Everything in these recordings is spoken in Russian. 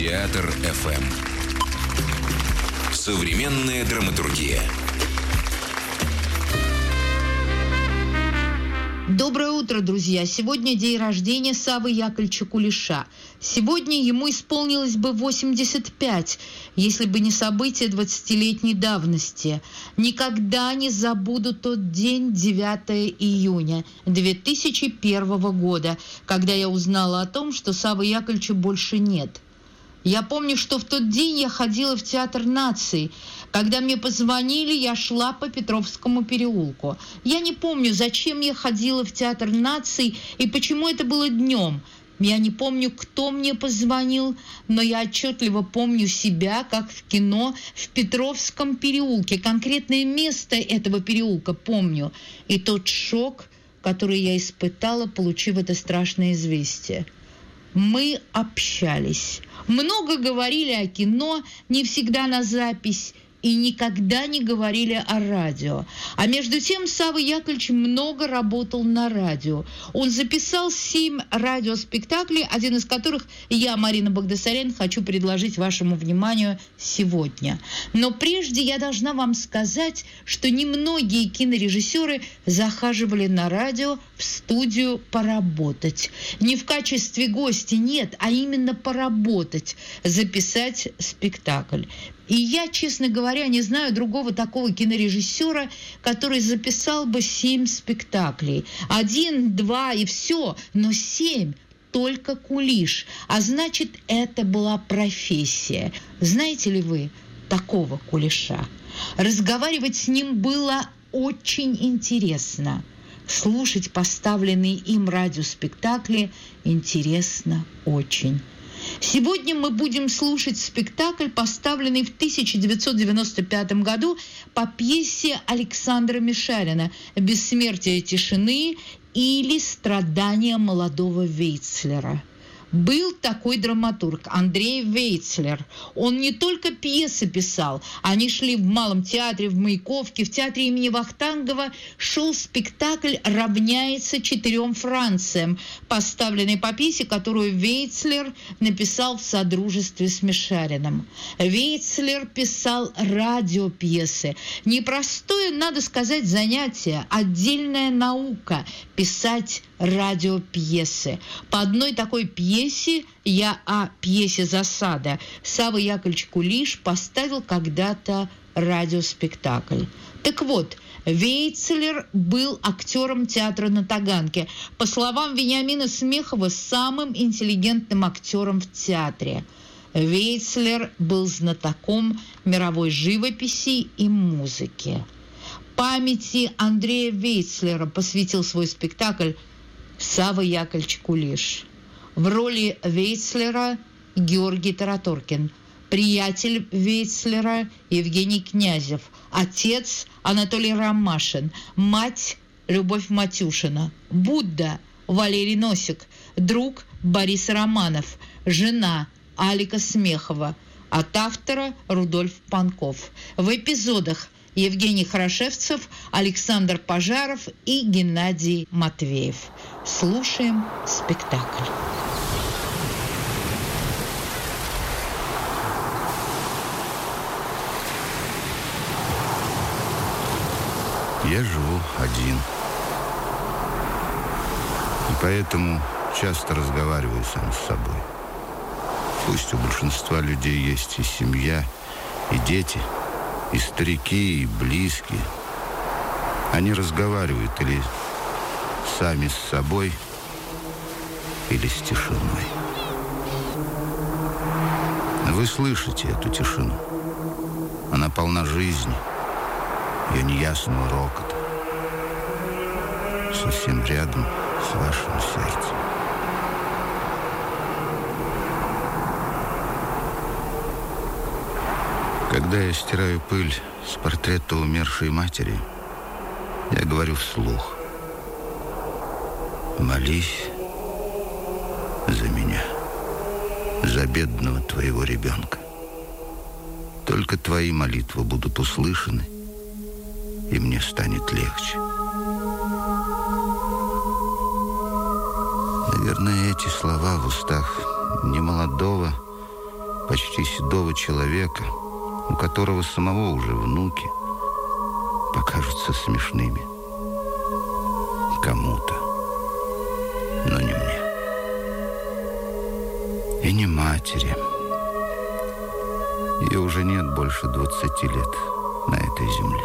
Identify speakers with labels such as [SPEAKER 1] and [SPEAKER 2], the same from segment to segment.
[SPEAKER 1] Театр ФМ. Современная драматургия.
[SPEAKER 2] Доброе утро, друзья! Сегодня день рождения Савы Яковлевича Кулеша. Сегодня ему исполнилось бы 85, если бы не события 20-летней давности. Никогда не забуду тот день, 9 июня 2001 года, когда я узнала о том, что Савы Яковлевича больше нет – я помню, что в тот день я ходила в Театр наций. Когда мне позвонили, я шла по Петровскому переулку. Я не помню, зачем я ходила в Театр наций и почему это было днем. Я не помню, кто мне позвонил, но я отчетливо помню себя, как в кино в Петровском переулке. Конкретное место этого переулка помню. И тот шок, который я испытала, получив это страшное известие. Мы общались. Много говорили о кино, не всегда на запись, и никогда не говорили о радио. А между тем Сава Яковлевич много работал на радио. Он записал семь радиоспектаклей, один из которых я, Марина Багдасарян, хочу предложить вашему вниманию сегодня. Но прежде я должна вам сказать, что немногие кинорежиссеры захаживали на радио в студию поработать. Не в качестве гостя, нет, а именно поработать, записать спектакль. И я, честно говоря, не знаю другого такого кинорежиссера, который записал бы семь спектаклей. Один, два и все, но семь только кулиш. А значит, это была профессия. Знаете ли вы такого кулиша? Разговаривать с ним было очень интересно. Слушать поставленные им радиоспектакли интересно очень. Сегодня мы будем слушать спектакль, поставленный в 1995 году по пьесе Александра Мишарина «Бессмертие тишины» или «Страдания молодого Вейцлера». Был такой драматург Андрей Вейцлер. Он не только пьесы писал, они шли в Малом театре, в Маяковке, в театре имени Вахтангова шел спектакль «Равняется четырем Франциям», поставленный по пьесе, которую Вейцлер написал в содружестве с Мишарином. Вейцлер писал радиопьесы. Непростое, надо сказать, занятие, отдельная наука – писать радиопьесы. По одной такой пьесе, я о пьесе «Засада», Сава Яковлевич Кулиш поставил когда-то радиоспектакль. Так вот, Вейцелер был актером театра на Таганке. По словам Вениамина Смехова, самым интеллигентным актером в театре. Вейцлер был знатоком мировой живописи и музыки. Памяти Андрея Вейцлера посвятил свой спектакль Сава Яковлевич Кулиш. В роли Вейцлера Георгий Тараторкин. Приятель Вейцлера Евгений Князев. Отец Анатолий Ромашин. Мать Любовь Матюшина. Будда Валерий Носик. Друг Борис Романов. Жена Алика Смехова. От автора Рудольф Панков. В эпизодах Евгений Хорошевцев, Александр Пожаров и Геннадий Матвеев. Слушаем спектакль.
[SPEAKER 3] Я живу один. И поэтому часто разговариваю сам с собой. Пусть у большинства людей есть и семья, и дети, и старики, и близкие. Они разговаривают или сами с собой или с тишиной. Вы слышите эту тишину. Она полна жизни, ее неясного рокота. Совсем рядом с вашим сердцем. Когда я стираю пыль с портрета умершей матери, я говорю вслух – Молись за меня, за бедного твоего ребенка. Только твои молитвы будут услышаны, и мне станет легче. Наверное, эти слова в устах немолодого почти седого человека, у которого самого уже внуки, покажутся смешными кому-то, но не мне. И не матери. Ее уже нет больше 20 лет на этой земле.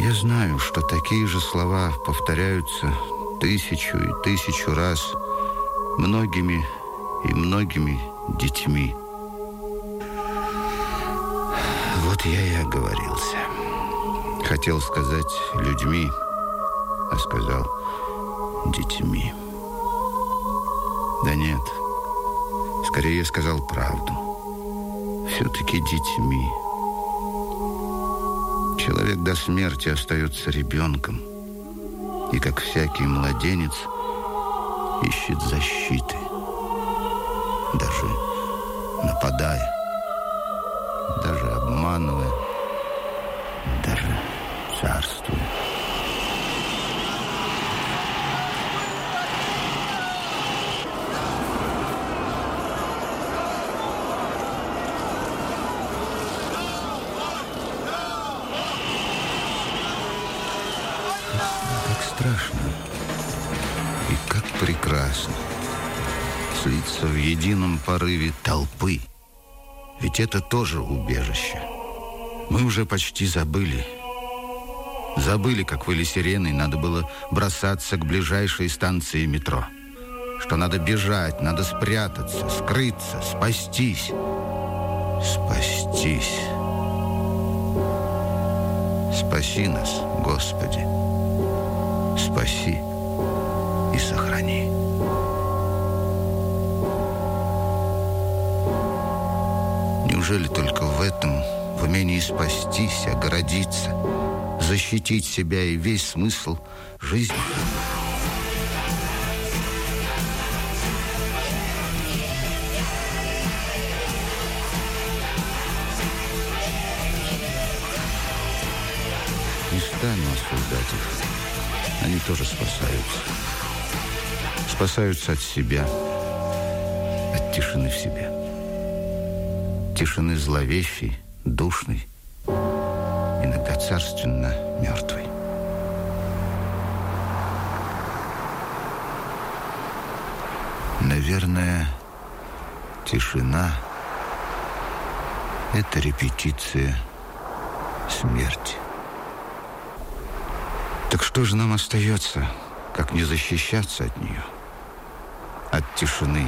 [SPEAKER 3] Я знаю, что такие же слова повторяются тысячу и тысячу раз многими и многими детьми. Вот я и оговорился. Хотел сказать людьми, а сказал детьми. Да нет, скорее я сказал правду. Все-таки детьми. Человек до смерти остается ребенком. И как всякий младенец ищет защиты. Даже нападая, порыве толпы. Ведь это тоже убежище. Мы уже почти забыли. Забыли, как выли сирены, надо было бросаться к ближайшей станции метро. Что надо бежать, надо спрятаться, скрыться, спастись. Спастись. Спаси нас, Господи спаси Неужели только в этом, в умении спастись, огородиться, защитить себя и весь смысл жизни? Не стану осуждать их. Они тоже спасаются. Спасаются от себя, от тишины в себе. Тишины зловещей, душной, иногда царственно мертвой. Наверное, тишина — это репетиция смерти. Так что же нам остается, как не защищаться от нее? От тишины,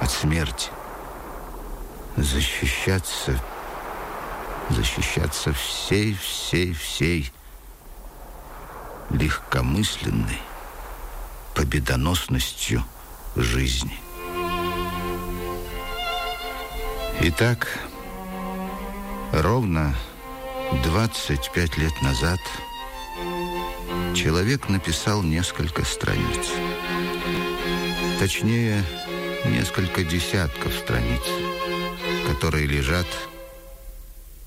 [SPEAKER 3] от смерти. Защищаться, защищаться всей, всей, всей легкомысленной победоносностью жизни. Итак, ровно 25 лет назад – человек написал несколько страниц. Точнее, несколько десятков страниц, которые лежат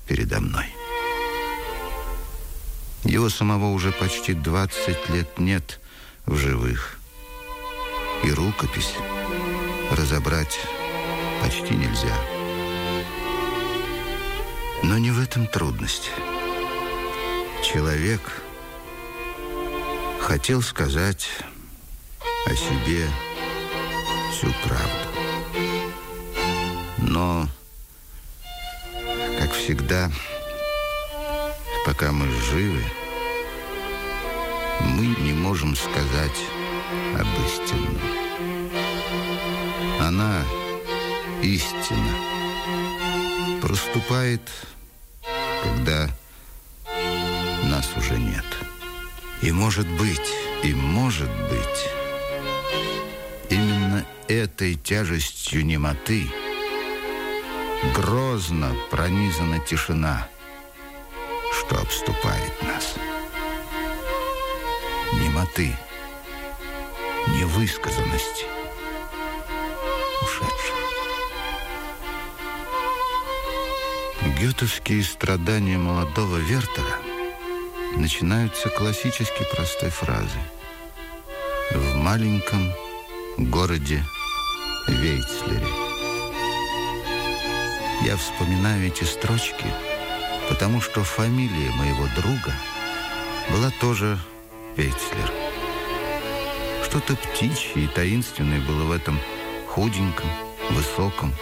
[SPEAKER 3] передо мной. Его самого уже почти 20 лет нет в живых. И рукопись разобрать почти нельзя. Но не в этом трудность. Человек — хотел сказать о себе всю правду. Но, как всегда, пока мы живы, мы не можем сказать об истинном. Она, истина, проступает, когда нас уже нет. И может быть, и может быть, именно этой тяжестью немоты грозно пронизана тишина, что обступает нас. Немоты, невысказанности ушедших. Гетовские страдания молодого Вертера начинаются классически простой фразы. В маленьком городе Вейцлере. Я вспоминаю эти строчки, потому что фамилия моего друга была тоже Вейцлер. Что-то птичье и таинственное было в этом худеньком, высоком,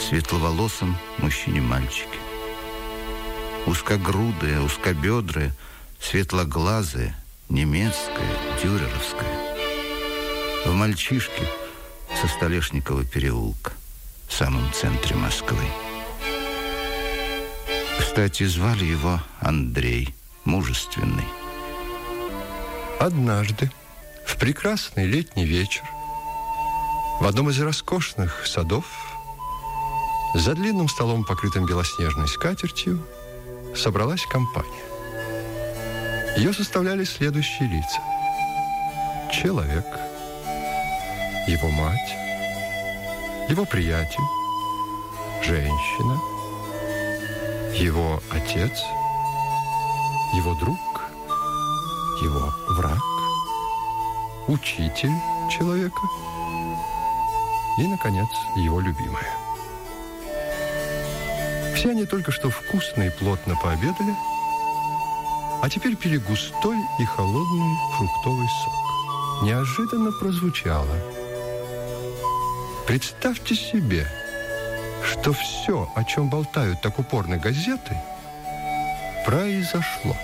[SPEAKER 3] светловолосом мужчине-мальчике. Узкогрудая, узкобедрая, светлоглазая, немецкая, дюреровская. В мальчишке со Столешникова переулка, в самом центре Москвы. Кстати, звали его Андрей, мужественный.
[SPEAKER 4] Однажды, в прекрасный летний вечер, в одном из роскошных садов, за длинным столом, покрытым белоснежной скатертью, собралась компания. Ее составляли следующие лица. Человек, его мать, его приятель, женщина, его отец, его друг, его враг, учитель человека и, наконец, его любимая. Все они только что вкусно и плотно пообедали, а теперь пили густой и холодный фруктовый сок. Неожиданно прозвучало. Представьте себе, что все, о чем болтают так упорно газеты, произошло.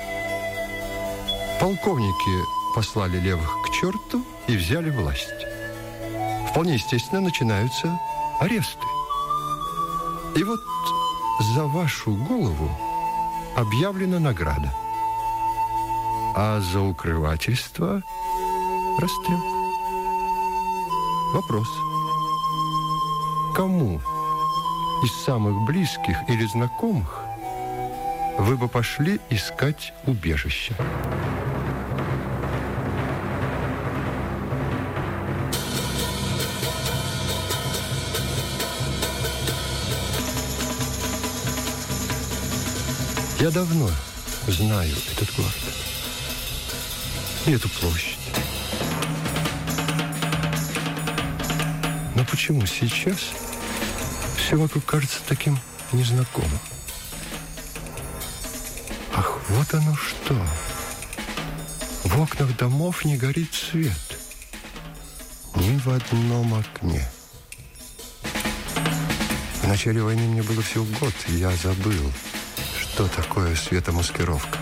[SPEAKER 4] Полковники послали левых к черту и взяли власть. Вполне естественно начинаются аресты. И вот за вашу голову объявлена награда. А за укрывательство расстрел. Вопрос. Кому из самых близких или знакомых вы бы пошли искать убежище? Я давно знаю этот город и эту площадь. Но почему сейчас все вокруг кажется таким незнакомым? Ах, вот оно что! В окнах домов не горит свет. Ни в одном окне. В начале войны мне было всего год, и я забыл, что такое светомаскировка.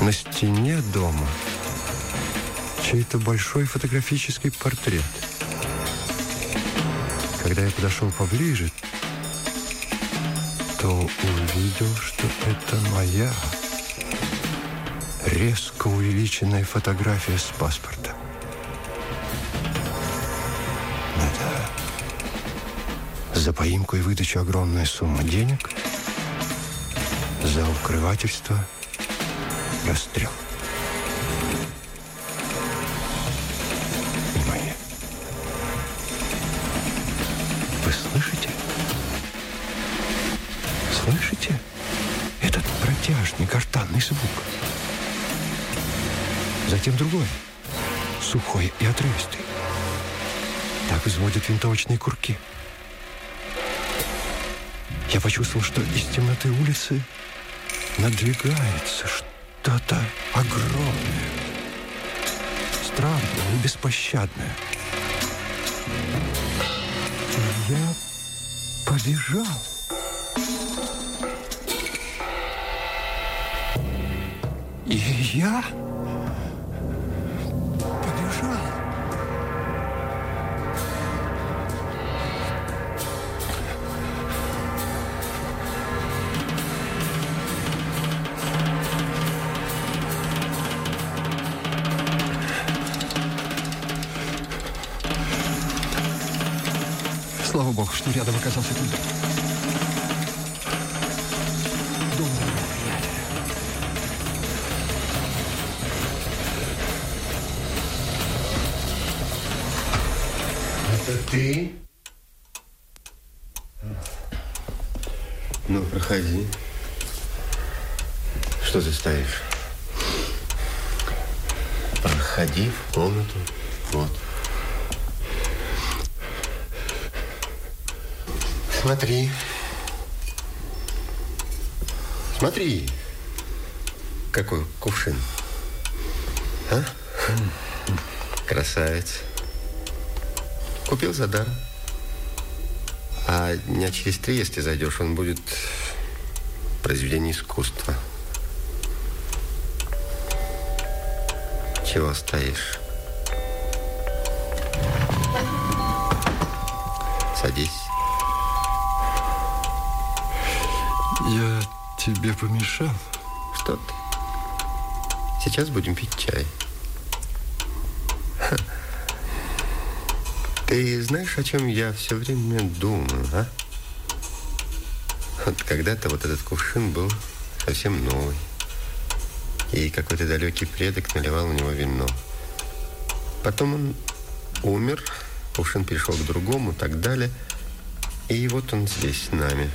[SPEAKER 4] На стене дома чей-то большой фотографический портрет. Когда я подошел поближе, то увидел, что это моя резко увеличенная фотография с паспорта. Это за поимку и выдачу огромная сумма денег, за укрывательство расстрел. Затем другой, сухой и отрывистый. Так изводят винтовочные курки. Я почувствовал, что из темноты улицы надвигается что-то огромное, странное и беспощадное. И я побежал. И я Богу, что рядом оказался приятеля.
[SPEAKER 5] Это ты? Ну, проходи. Что ты стоишь? Проходи в комнату. Вот. Смотри. Смотри. Какой кувшин. А? Красавец. Купил за даром. А дня через три, если зайдешь, он будет произведение искусства. Чего стоишь? Садись.
[SPEAKER 4] Я тебе помешал?
[SPEAKER 5] Что ты? Сейчас будем пить чай. Ха. Ты знаешь, о чем я все время думаю, а? Вот когда-то вот этот кувшин был совсем новый. И какой-то далекий предок наливал в него вино. Потом он умер, кувшин перешел к другому, так далее. И вот он здесь, с нами.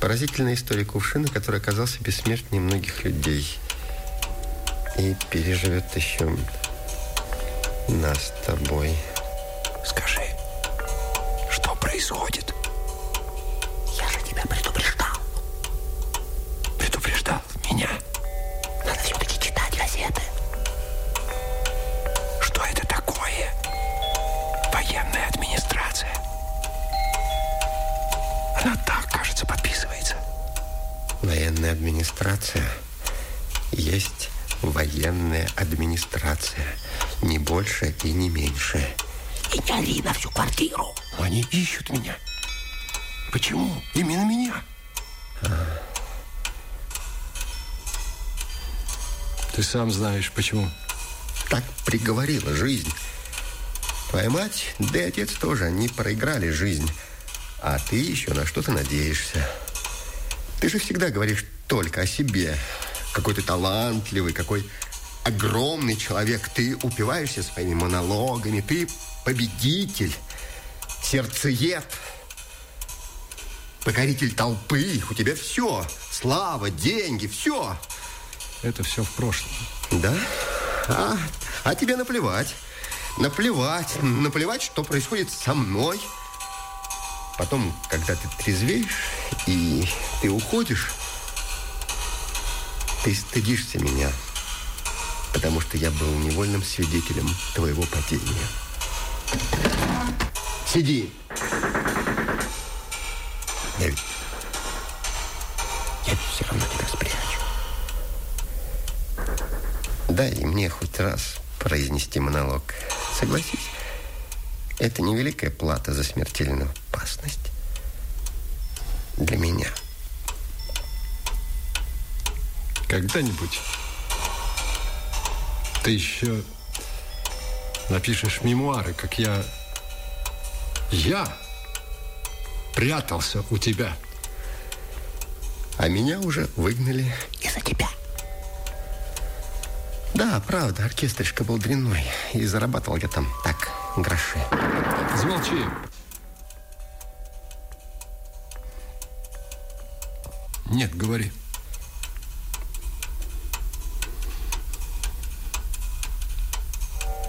[SPEAKER 5] Поразительная история кувшина, который оказался бессмертнее многих людей. И переживет еще нас с тобой.
[SPEAKER 1] Скажи, что происходит?
[SPEAKER 6] Я же тебя предупреждал.
[SPEAKER 1] Предупреждал меня.
[SPEAKER 6] Надо все-таки читать газеты.
[SPEAKER 1] Что это такое? Военная администрация. Она подписывается.
[SPEAKER 5] Военная администрация есть военная администрация. Не больше и не меньше.
[SPEAKER 6] И не ори на всю квартиру.
[SPEAKER 1] Они ищут меня. Почему? Именно меня.
[SPEAKER 4] Ты сам знаешь, почему.
[SPEAKER 5] Так приговорила жизнь. Твоя мать, да и отец тоже, они проиграли жизнь. А ты еще на что-то надеешься. Ты же всегда говоришь только о себе. Какой ты талантливый, какой огромный человек. Ты упиваешься своими монологами. Ты победитель, сердцеед, покоритель толпы. У тебя все. Слава, деньги, все.
[SPEAKER 4] Это все в прошлом.
[SPEAKER 5] Да? А, а тебе наплевать. Наплевать. Наплевать, что происходит со мной. Потом, когда ты трезвеешь и ты уходишь, ты стыдишься меня, потому что я был невольным свидетелем твоего падения. Сиди. Я ведь... Я ведь все равно тебя спрячу. Дай мне хоть раз произнести монолог. Согласись, это невеликая плата за смертельную опасность. Для меня.
[SPEAKER 4] Когда-нибудь ты еще напишешь мемуары, как я... Я прятался у тебя.
[SPEAKER 5] А меня уже выгнали.
[SPEAKER 6] Из-за тебя.
[SPEAKER 5] Да, правда, оркестришка был дрянной. И зарабатывал я там так, гроши.
[SPEAKER 4] Замолчи. Нет, говори.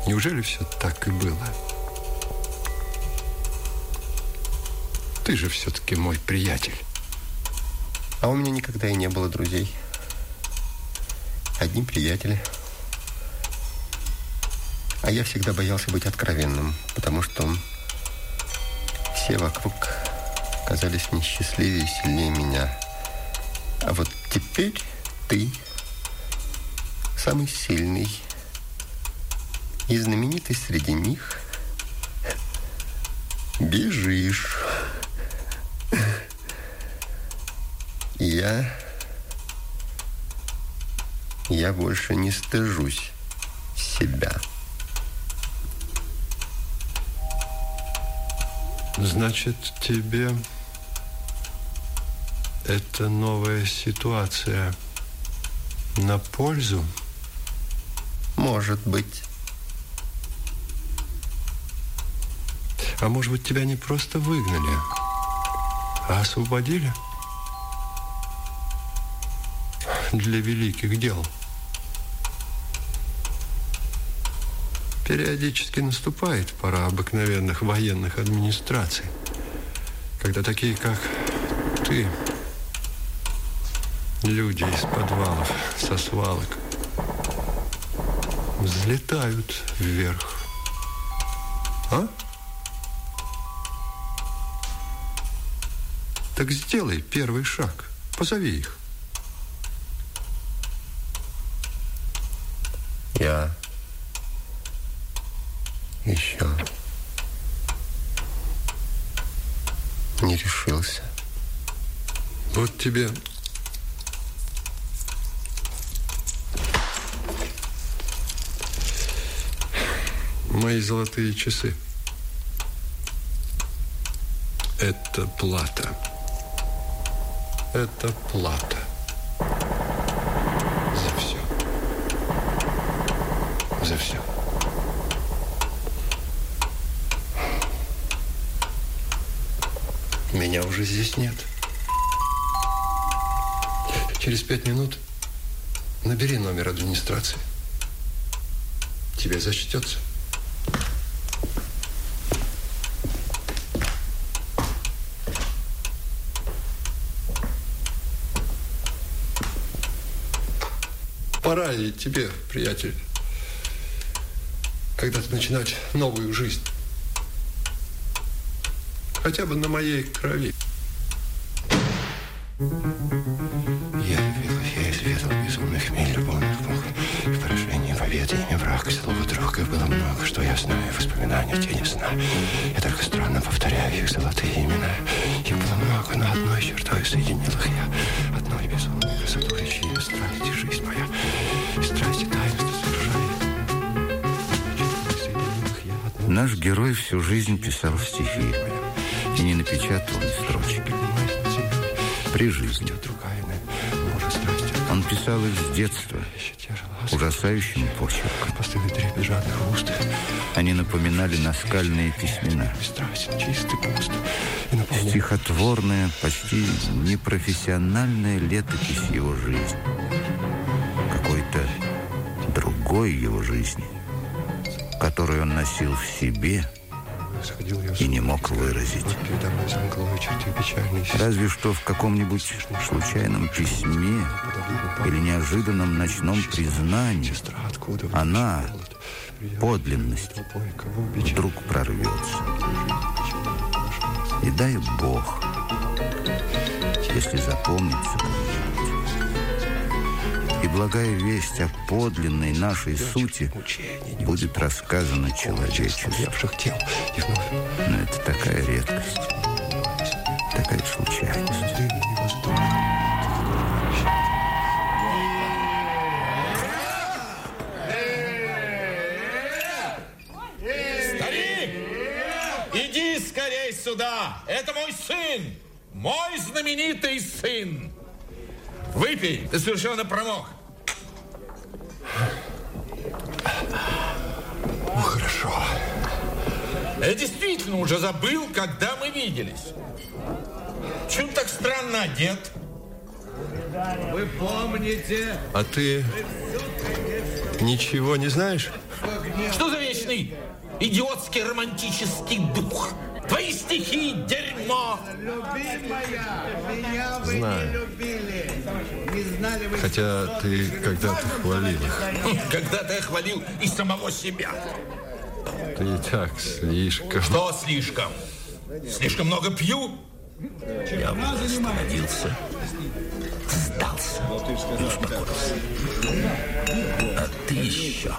[SPEAKER 4] Неужели все так и было? Ты же все-таки мой приятель.
[SPEAKER 5] А у меня никогда и не было друзей. Одни приятели. А я всегда боялся быть откровенным, потому что все вокруг казались мне счастливее и сильнее меня. А вот теперь ты самый сильный и знаменитый среди них бежишь. Я... Я больше не стыжусь себя.
[SPEAKER 4] Значит, тебе эта новая ситуация на пользу?
[SPEAKER 5] Может быть.
[SPEAKER 4] А может быть, тебя не просто выгнали, а освободили? Для великих дел. Периодически наступает пора обыкновенных военных администраций. когда такие, как ты, люди из подвалов, со свалок, взлетают вверх. А? Так сделай первый шаг. Позови их.
[SPEAKER 5] Я еще не решился.
[SPEAKER 4] Вот тебе мои золотые часы. Это плата. Это плата. За все. За все. Меня уже здесь нет. Через пять минут набери номер администрации. Тебе зачтется. И тебе, приятель, когда-то начинать новую жизнь. Хотя бы на моей крови.
[SPEAKER 3] Я любил, я изведал безумный хмель любовных мук. В поражении, в обеде, имя враг, слово друга было много, что я знаю, воспоминания, тени сна. Я только странно повторяю их золотые имена. Их было много, но одной чертой соединил их я. Одной безумной красоту речи, страсть и жизнь моя. И страсть и я одной Наш герой всю жизнь писал стихи и не напечатал ни строчки. При жизни. Он писал их с детства, ужасающим почерком. Они напоминали наскальные письмена. Стихотворная, почти непрофессиональная летопись его жизни. Какой-то другой его жизни, которую он носил в себе и не мог выразить. Разве что в каком-нибудь случайном письме или неожиданном ночном признании она, подлинность, вдруг прорвется. И дай Бог, если запомнится и благая весть о подлинной нашей сути будет рассказана человечеству. Но это такая редкость, такая случайность.
[SPEAKER 1] Старик! Иди скорей сюда! Это мой сын! Мой знаменитый сын! Выпей, ты совершенно промок. Я действительно уже забыл, когда мы виделись. Чего так странно одет?
[SPEAKER 7] Вы помните?
[SPEAKER 4] А ты ничего не знаешь?
[SPEAKER 1] Что за вечный идиотский романтический дух? Твои стихи – дерьмо.
[SPEAKER 7] Любимая, меня вы
[SPEAKER 4] Знаю.
[SPEAKER 7] не любили. Не знали вы...
[SPEAKER 4] Хотя ты когда-то хвалил их.
[SPEAKER 1] Когда-то я хвалил и самого себя.
[SPEAKER 4] Ты и так слишком...
[SPEAKER 1] Что слишком? Слишком много пью?
[SPEAKER 6] Я остановился, сдался и успокоился. А ты еще.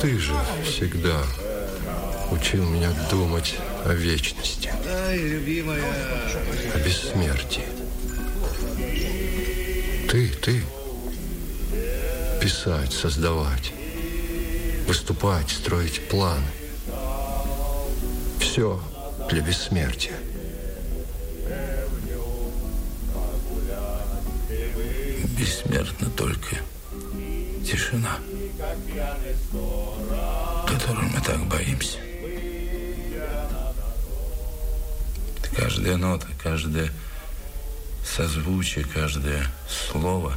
[SPEAKER 4] Ты же всегда учил меня думать о вечности,
[SPEAKER 7] Ай, любимая.
[SPEAKER 4] о бессмертии. Ты, ты. Писать, создавать, выступать, строить планы. Все для бессмертия.
[SPEAKER 6] Бессмертна только тишина, которой мы так боимся. Каждая нота, каждое созвучие, каждое слово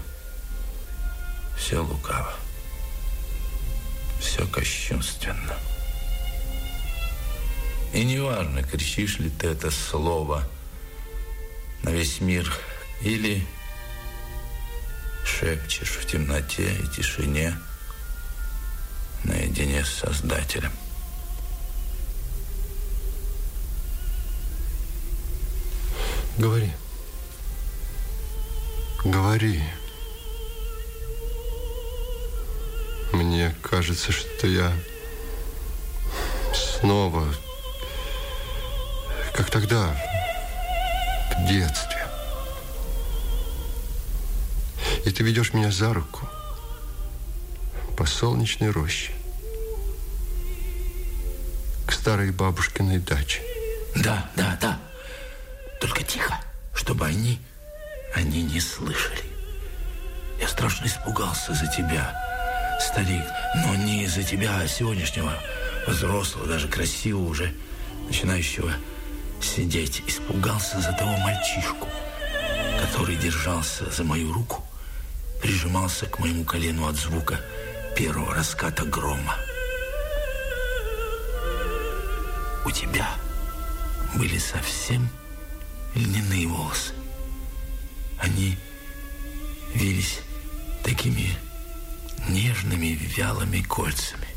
[SPEAKER 6] все лукаво, все кощунственно. И неважно, кричишь ли ты это слово на весь мир или шепчешь в темноте и тишине наедине с Создателем.
[SPEAKER 4] Говори. Говори. Мне кажется, что я снова, как тогда, в детстве. И ты ведешь меня за руку по солнечной роще к старой бабушкиной даче.
[SPEAKER 6] Да, да, да. Только тихо, чтобы они, они не слышали. Я страшно испугался за тебя, старик, но не из-за тебя, а сегодняшнего взрослого, даже красивого уже, начинающего сидеть. Испугался за того мальчишку, который держался за мою руку, прижимался к моему колену от звука первого раската грома. У тебя были совсем льняные волосы. Они вились такими нежными вялыми кольцами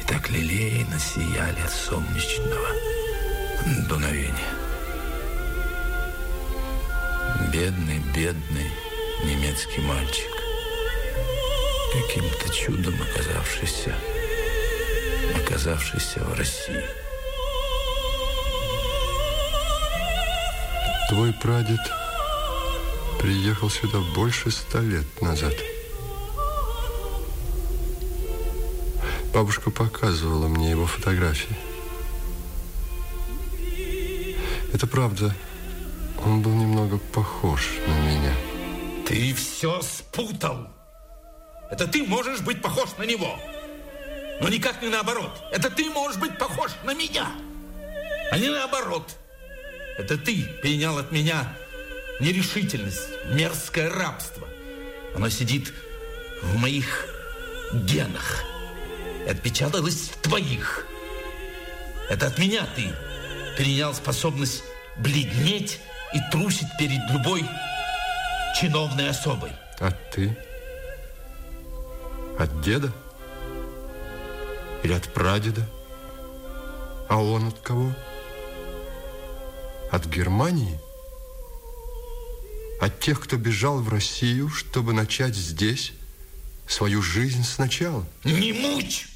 [SPEAKER 6] и так лилейно сияли от солнечного дуновения. Бедный, бедный немецкий мальчик, каким-то чудом оказавшийся, оказавшийся в России.
[SPEAKER 4] Твой прадед приехал сюда больше ста лет назад. Бабушка показывала мне его фотографии. Это правда, он был немного похож на меня.
[SPEAKER 1] Ты все спутал. Это ты можешь быть похож на него. Но никак не наоборот. Это ты можешь быть похож на меня. А не наоборот. Это ты перенял от меня нерешительность, мерзкое рабство. Оно сидит в моих генах отпечаталось в твоих. Это от меня ты перенял способность бледнеть и трусить перед любой чиновной особой.
[SPEAKER 4] А ты? От деда? Или от прадеда? А он от кого? От Германии? От тех, кто бежал в Россию, чтобы начать здесь свою жизнь сначала?
[SPEAKER 1] Не мучь!